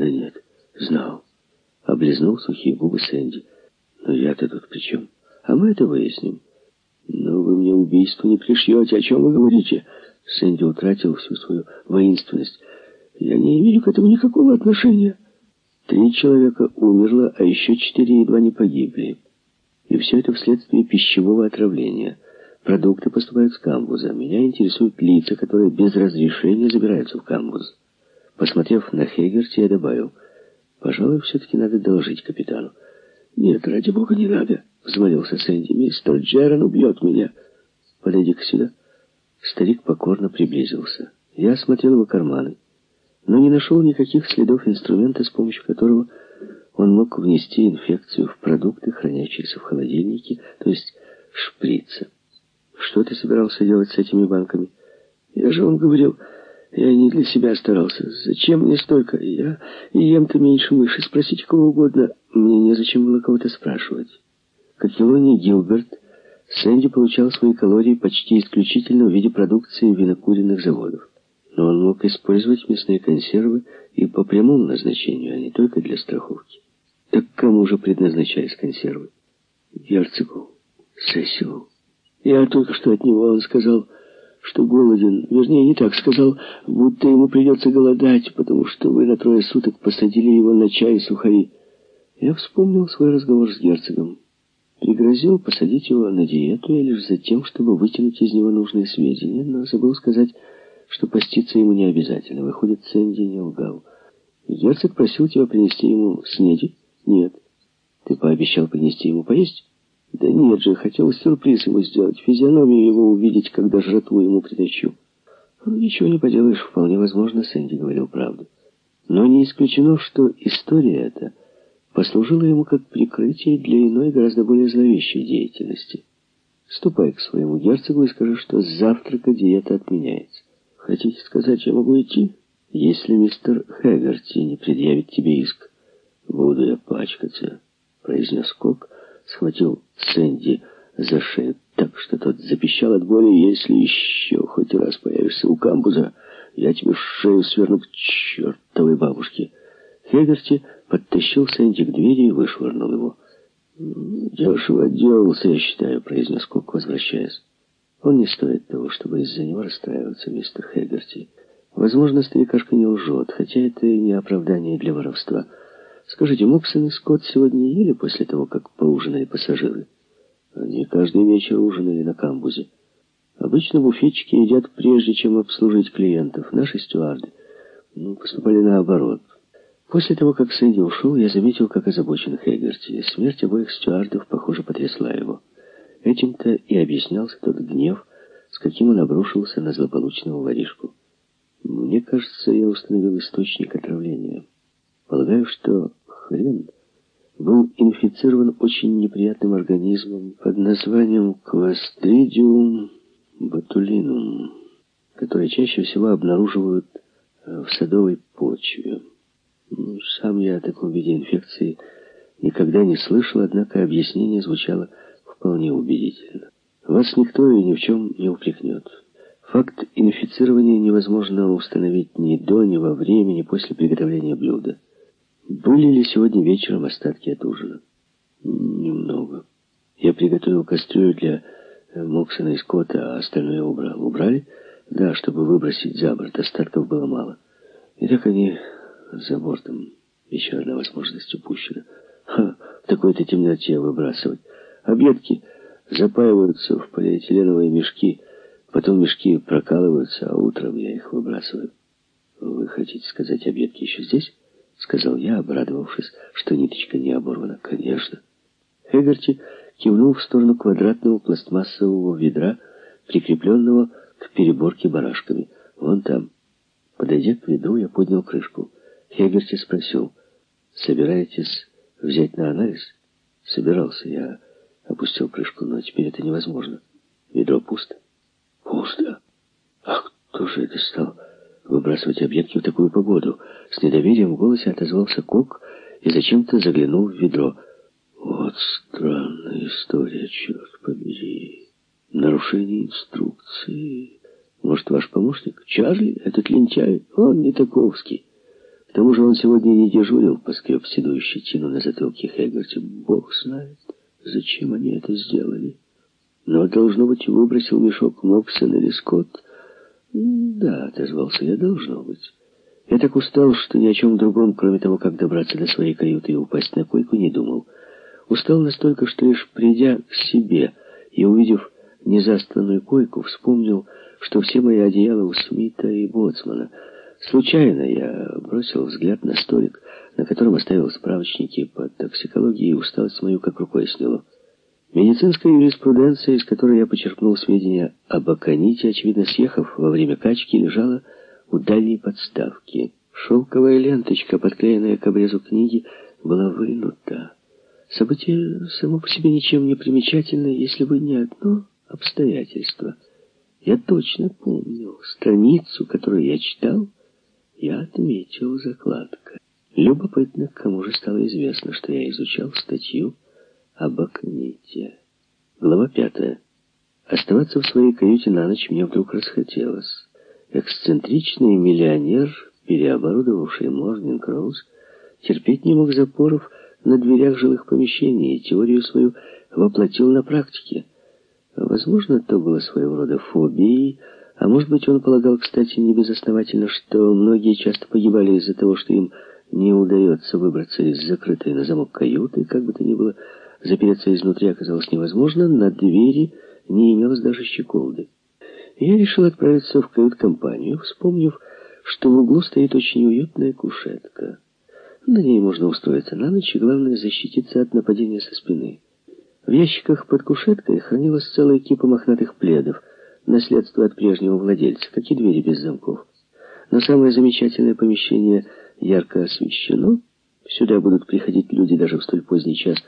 Да нет, знал. Облизнул сухие губы Сэнди. Но я-то тут при чем? А мы это выясним. Но вы мне убийство не пришьете. О чем вы говорите? Сэнди утратил всю свою воинственность. Я не имею к этому никакого отношения. Три человека умерло, а еще четыре едва не погибли. И все это вследствие пищевого отравления. Продукты поступают с камбуза. Меня интересуют лица, которые без разрешения забираются в камбуз. Посмотрев на Хегерти, я добавил, пожалуй, все-таки надо доложить капитану. «Нет, ради бога, не надо», — взмолился Сэнди. «Мистер Джерон убьет меня. Подойди-ка сюда». Старик покорно приблизился. Я осмотрел его карманы, но не нашел никаких следов инструмента, с помощью которого он мог внести инфекцию в продукты, хранящиеся в холодильнике, то есть шприца. «Что ты собирался делать с этими банками?» «Я же вам говорил...» Я не для себя старался. Зачем мне столько? Я ем-то меньше мыши. Спросите кого угодно. Мне незачем было кого-то спрашивать. Как Илони Гилберт, Сэнди получал свои калории почти исключительно в виде продукции винокуренных заводов. Но он мог использовать мясные консервы и по прямому назначению, а не только для страховки. Так кому же предназначались консервы? Герцогу, Сесилу. Я только что от него, он сказал что голоден. Вернее, не так сказал, будто ему придется голодать, потому что вы на трое суток посадили его на чай и сухари. Я вспомнил свой разговор с герцогом. Пригрозил посадить его на диету я лишь за тем, чтобы вытянуть из него нужные сведения, но забыл сказать, что поститься ему не обязательно. Выходит, Сэнди не лгал. Герцог просил тебя принести ему снеди? Нет. Ты пообещал принести ему поесть? Да нет же, хотел сюрприз ему сделать, физиономию его увидеть, когда жратву ему притащу. Ну, ничего не поделаешь, вполне возможно, Сэнди говорил правду. Но не исключено, что история эта послужила ему как прикрытие для иной, гораздо более зловещей деятельности. Ступай к своему герцогу и скажи, что с завтрака диета отменяется. Хотите сказать, я могу идти? Если мистер Хэггарти не предъявит тебе иск, буду я пачкаться, произнес Кок, схватил Сэнди за шею так, что тот запищал от боли. «Если еще хоть раз появишься у камбуза, я тебе шею сверну к чертовой бабушке». Хегерти подтащил Сэнди к двери и вышвырнул его. «Дешево отделался, я считаю», — произнес Кок, возвращаясь. «Он не стоит того, чтобы из-за него расстраиваться, мистер Хегерти. Возможно, старикашка не лжет, хотя это и не оправдание для воровства». Скажите, Мопсон и Скотт сегодня ели после того, как поужинали пассажиры? Они каждый вечер ужинали на камбузе. Обычно буфетчики едят прежде, чем обслужить клиентов. Наши стюарды ну, поступали наоборот. После того, как Сэнди ушел, я заметил, как озабочен Хейгерти. Смерть обоих стюардов, похоже, потрясла его. Этим-то и объяснялся тот гнев, с каким он обрушился на злополучного воришку. Мне кажется, я установил источник отравления. Полагаю, что хрен был инфицирован очень неприятным организмом под названием Clostridium botulinum, который чаще всего обнаруживают э, в садовой почве. Ну, сам я о таком виде инфекции никогда не слышал, однако объяснение звучало вполне убедительно. Вас никто и ни в чем не упрекнет. Факт инфицирования невозможно установить ни до, ни во время, ни после приготовления блюда. Были ли сегодня вечером остатки от ужина? Немного. Я приготовил кастрюлю для э, Моксона и Скотта, а остальное убрал. Убрали? Да, чтобы выбросить за борт. Остатков было мало. И так они за бортом. Еще одна возможность упущена. Ха, в такой-то темноте выбрасывать. Объедки запаиваются в полиэтиленовые мешки, потом мешки прокалываются, а утром я их выбрасываю. Вы хотите сказать, объедки еще здесь? — сказал я, обрадовавшись, что ниточка не оборвана. «Конечно». Хэгерти кивнул в сторону квадратного пластмассового ведра, прикрепленного к переборке барашками. «Вон там». Подойдя к ведру, я поднял крышку. Хегерти спросил, «Собираетесь взять на анализ?» «Собирался. Я опустил крышку, но теперь это невозможно. Ведро пусто». «Пусто? А кто же это стал?» Выбрасывать объедки в такую погоду. С недоверием в голосе отозвался Кок и зачем-то заглянул в ведро. Вот странная история, черт побери. Нарушение инструкции. Может, ваш помощник? Чарли, этот лентяй, он не таковский. К тому же он сегодня не дежурил, поскреб седую щетину на затылке Хэггарти. Бог знает, зачем они это сделали. Но, должно быть, выбросил мешок Моксон или Скотт. Да, отозвался я, должно быть. Я так устал, что ни о чем другом, кроме того, как добраться до своей каюты и упасть на койку, не думал. Устал настолько, что лишь придя к себе и увидев незастанную койку, вспомнил, что все мои одеяла у Смита и Боцмана. Случайно я бросил взгляд на столик, на котором оставил справочники по токсикологии, и усталость мою как рукой сняло. Медицинская юриспруденция, из которой я почерпнул сведения об аконите, очевидно, съехав во время качки, лежала у дальней подставки. Шелковая ленточка, подклеенная к обрезу книги, была вынута. Событие само по себе ничем не примечательное, если бы не одно обстоятельство. Я точно помнил страницу, которую я читал, я отметил закладка. Любопытно, кому же стало известно, что я изучал статью об аконите. Глава пятая. Оставаться в своей каюте на ночь мне вдруг расхотелось. Эксцентричный миллионер, переоборудовавший Морнинг Роуз, терпеть не мог запоров на дверях жилых помещений и теорию свою воплотил на практике. Возможно, то было своего рода фобией, а может быть, он полагал, кстати, небезосновательно, что многие часто погибали из-за того, что им не удается выбраться из закрытой на замок каюты, как бы то ни было, запереться изнутри оказалось невозможно, на двери не имелось даже щеколды. Я решил отправиться в кают-компанию, вспомнив, что в углу стоит очень уютная кушетка. На ней можно устроиться на ночь, и главное защититься от нападения со спины. В ящиках под кушеткой хранилась целая кипа мохнатых пледов, наследство от прежнего владельца, как и двери без замков. Но самое замечательное помещение ярко освещено. Сюда будут приходить люди даже в столь поздний час,